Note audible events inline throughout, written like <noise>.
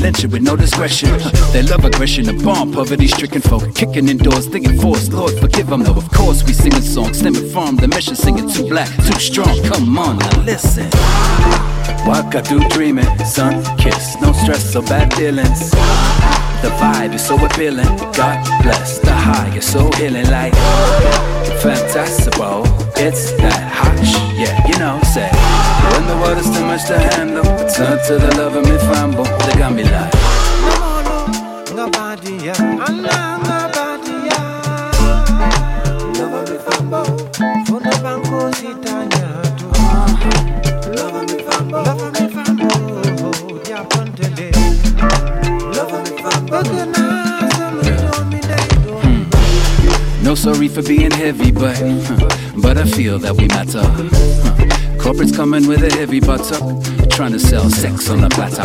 lynch it with no discretion. They love aggression, a bomb, poverty stricken folk. Kicking indoors, thinking force. Lord, forgive them, though. Of course, we sing a song, stemming from the mission, singing too black, too strong. Come on, now listen. Wagadu dreaming, sun kiss, no stress or bad feelings. The vibe is so appealing. God bless the high, you're so healing like fantastic. It's that hot shit, yeah, you know, say when the water's too much to handle, turn to the love of me fambo. They got me like. Hmm. No sorry for being heavy, but but I feel that we matter. Corporates coming with a heavy butter, trying to sell sex on a platter.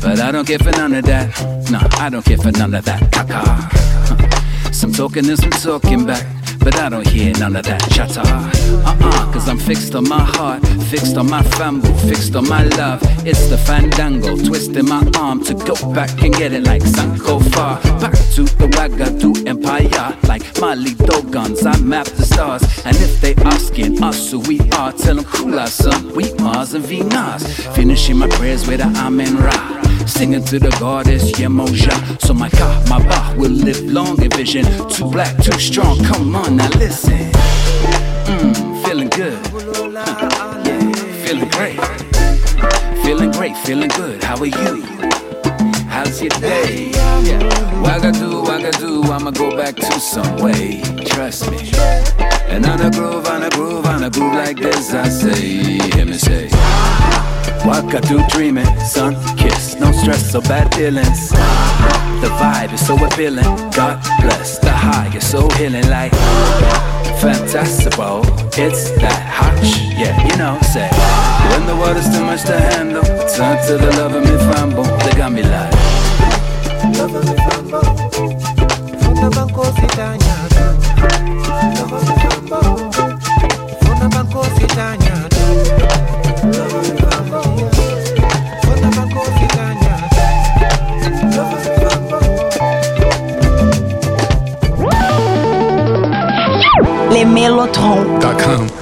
But I don't care for none of that. Nah, I don't care for none of that. Caca. Some talking and some talking back. But I don't hear none of that chatter. Uh-uh, cause I'm fixed on my heart, fixed on my family, fixed on my love. It's the fandango, twisting my arm to go back and get it like Sankofa. Back to the Wagadu Empire, like Mali Dogons, I map the stars. And if they asking us who we are, tell them Kula son, we Mars and Venus. Finishing my prayers with a Amen Ra. Singing to the goddess Yemoja. So my God, my Ba will live long in vision. Too black, too strong, come on now listen. Mmm, feeling good. Feeling great. Feeling great, feeling good. How are you? How's your day? Yeah. Wagadu, wagadu, I'ma go back to some way. Trust me. And on a groove, on a groove, on a groove like this, I say, hear me say. Wagadu dreaming, sun kiss, no stress or bad feelings. The vibe is so appealing. God bless the high, you're so healing like fantastical. It's that hot shit, yeah, you know, say. When the water's too much to handle, turn to the love of me fambo. They got me like. Love of me fambo. Funda banco sitanya. Love of me fambo. Funda banco oh, sitanya. lemelotron.com tá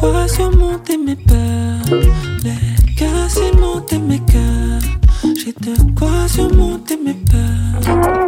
pourquoi surmonter mes peurs? Les cas, monter mes cœurs. J'ai de quoi surmonter mes peurs.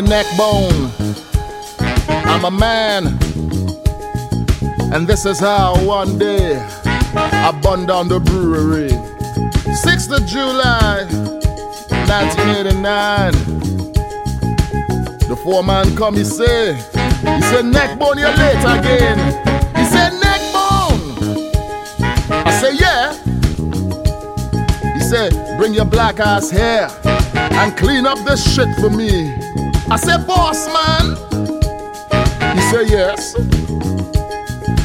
My neck bone. I'm a man. And this is how one day I burned down the brewery. 6th of July, 1989. The foreman come, he say, he said, neck bone, you're late again. He said, neck bone. I say, yeah. He said, bring your black ass here and clean up this shit for me. I said, boss man. He said, yes.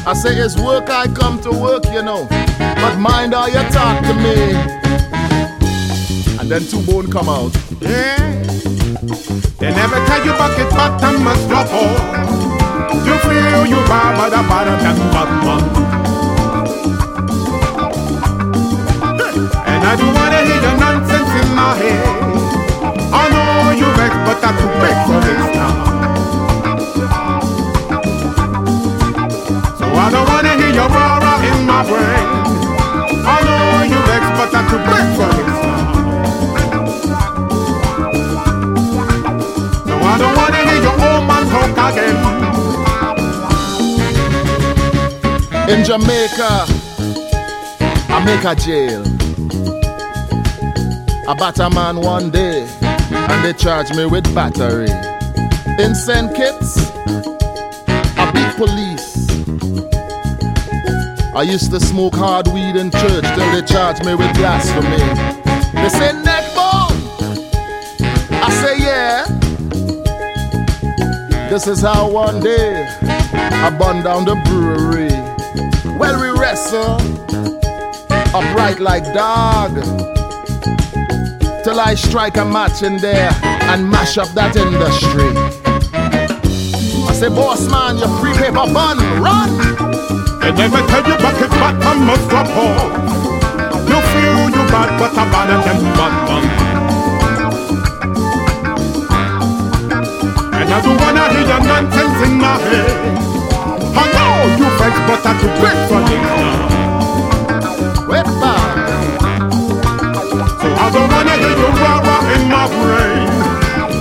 I say, it's work I come to work, you know. But mind how you talk to me. And then two bone come out. Yeah. They never tell you bucket bottom must drop off. You feel you but a bottom than bottom. And I don't wanna hear your nonsense in my head. But I too big for this. So I don't wanna hear your roar in my brain. I know you vex, but I too big for this. So I don't wanna hear your old man talk again. In Jamaica, I make a jail. I bat a man one day and they charge me with battery. In St. Kitts, I beat police. I used to smoke hard weed in church till they charge me with blasphemy. They say neck bone. I say yeah. This is how one day I burned down the brewery. Well, we wrestle upright like dog till I strike a match in there and mash up that industry. I say, boss man, your free paper bun, run! They never tell you bucket bottom must drop off. You feel you bad, but a bad and them bad man. And I don't wanna hear your nonsense in my head. I know you vex, but I too quick for this now. You rah in my brain.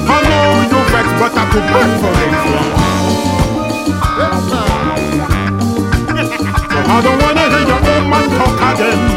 I know you vex, but I too quick for this <laughs> now. I don't wanna hear your old man talk again.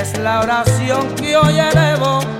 es la oración que hoy elevo.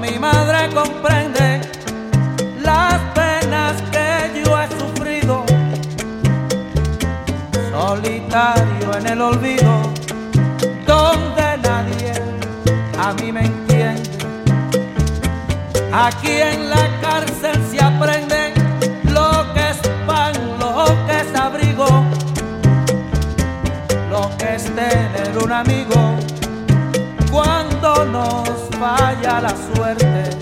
Mi madre comprende las penas que yo he sufrido, solitario en el olvido, donde nadie a mí me entiende. Aquí en la cárcel se aprende lo que es pan, lo que es abrigo, lo que es tener un amigo falla la suerte.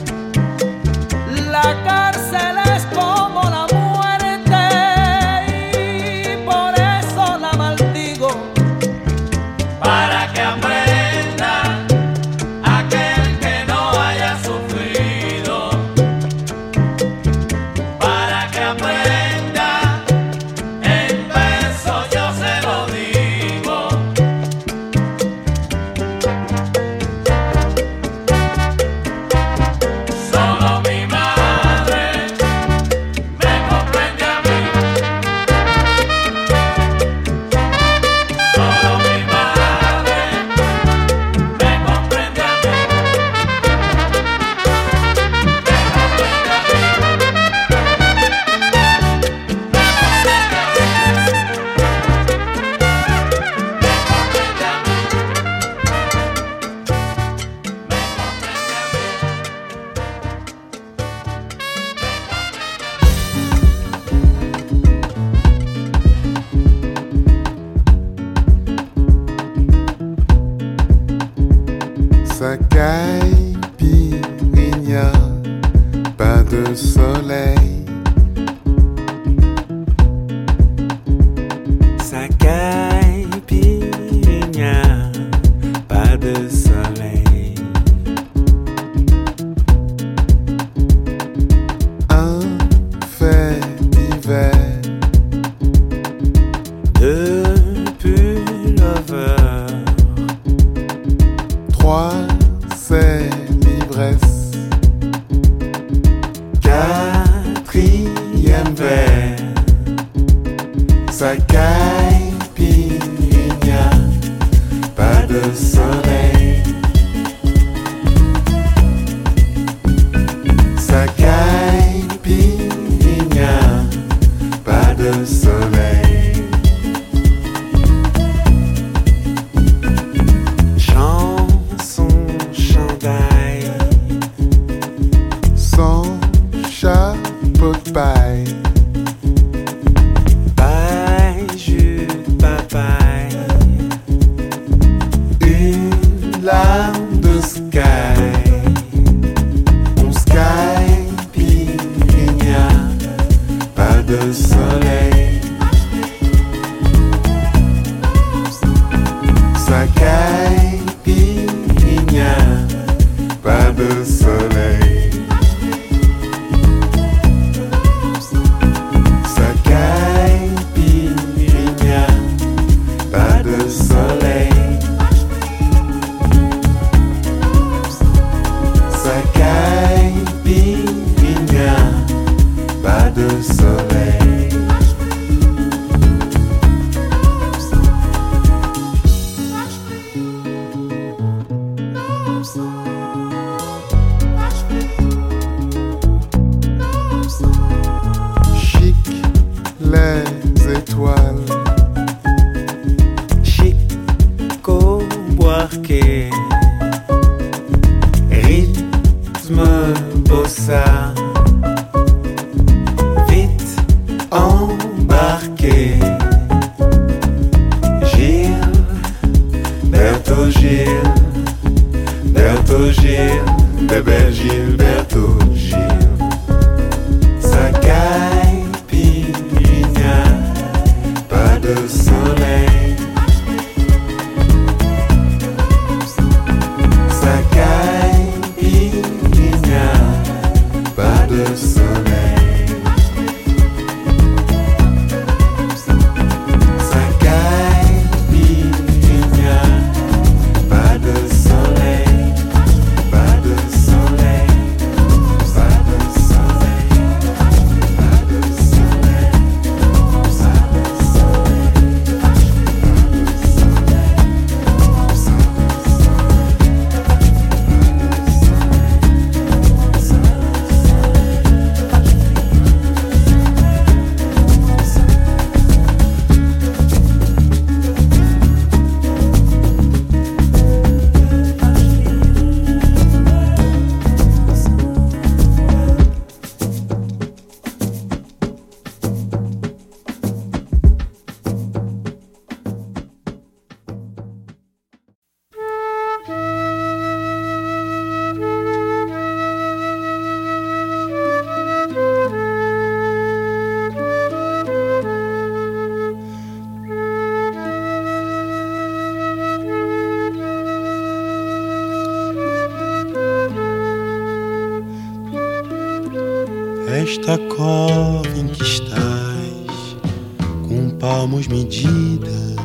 vida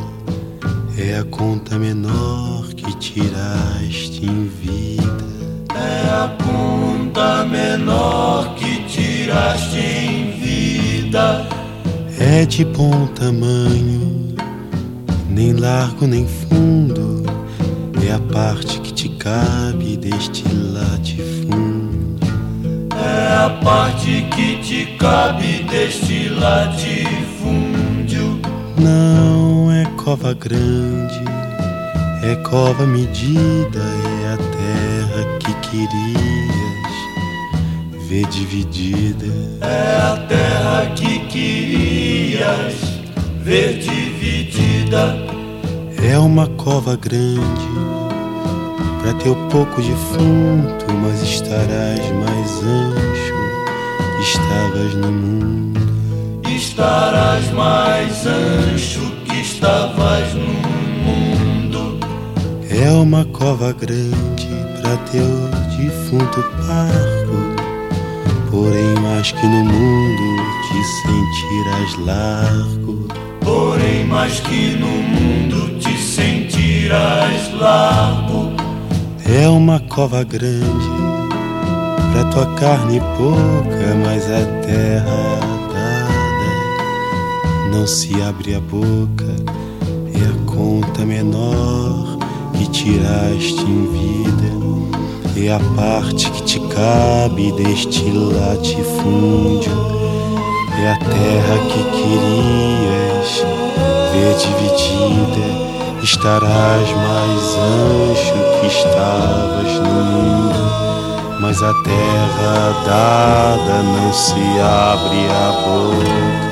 é a conta menor que tiraste em vida. É a conta menor que tiraste em vida. É de bom tamanho, nem largo nem fundo. É a parte que te cabe deste latifúndio. É a parte que te cabe deste latifúndio medida é a terra que querias ver dividida. É a terra que querias ver dividida. É uma cova grande para teu pouco defunto, mas estarás mais ancho. Estavas no mundo. Estarás mais ancho que estavas no mundo. É uma cova grande para teu defunto parco. Porém, mais que no mundo te sentirás largo. Porém, mais que no mundo te sentirás largo. É uma cova grande para tua carne pouca, mas a terra não se abre a boca. É a conta menor que tiraste em vida é a parte que te cabe deste latifúndio. É a terra que querias ver dividida. Estarás mais ancho que estavas no mundo, mas a terra dada não se abre a boca.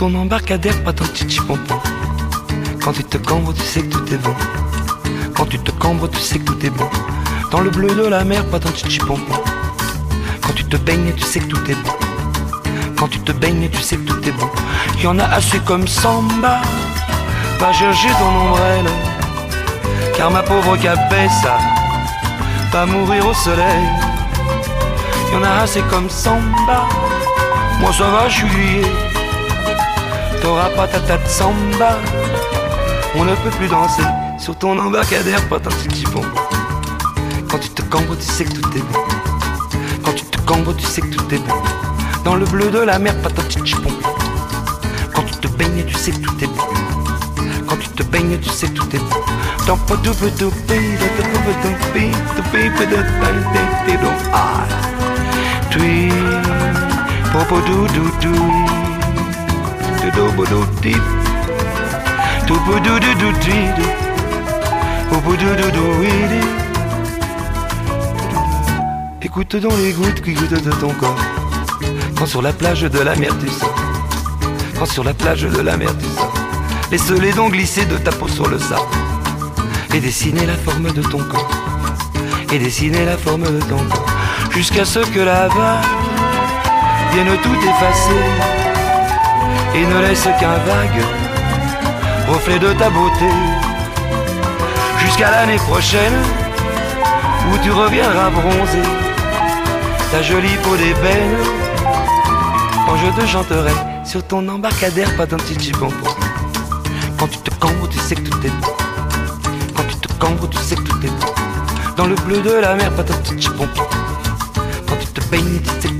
Ton embarcadère, pas ton petit pompon. Quand tu te cambres, tu sais que tout est bon. Quand tu te cambres, tu sais que tout est bon. Dans le bleu de la mer, pas ton petit pompon. Quand tu te baignes, tu sais que tout est bon. Quand tu te baignes, tu sais que tout est bon. Y en a assez comme samba. Va chercher ton ombrelle. Car ma pauvre cabessa va mourir au soleil. Y en a assez comme samba. Moi ça va, je suis T'auras pas ta samba On ne peut plus danser Sur ton embarcadère, pas tant de chiffon Quand tu te cambres, tu sais que tout est bon Quand tu te cambres, tu sais que tout est bon Dans le bleu de la mer, pas tant de chiffon Quand tu te baignes, tu sais que tout est bon Quand tu te baignes, tu sais que tout est bon Dans pas de peu de pays, ah. Dou Écoute dans les gouttes qui goûtent de ton corps Quand sur la plage de la mer tu sens Quand sur la plage de la mer tu sens Laisse les dents glisser de ta peau sur le sable Et dessiner la forme de ton corps et dessiner la forme de ton corps. Jusqu'à ce que la vague vienne tout effacer et ne laisse qu'un vague reflet de ta beauté. Jusqu'à l'année prochaine où tu reviendras bronzer ta jolie peau d'ébène quand je te chanterai sur ton embarcadère pas d'un petit bonbon. Quand tu te cambres, tu sais que tout est beau. Quand tu te cambres, tu sais que tout est beau. Dans le bleu de la mer, pas d'un petit bonbon. Quand tu te baignes, tu sais que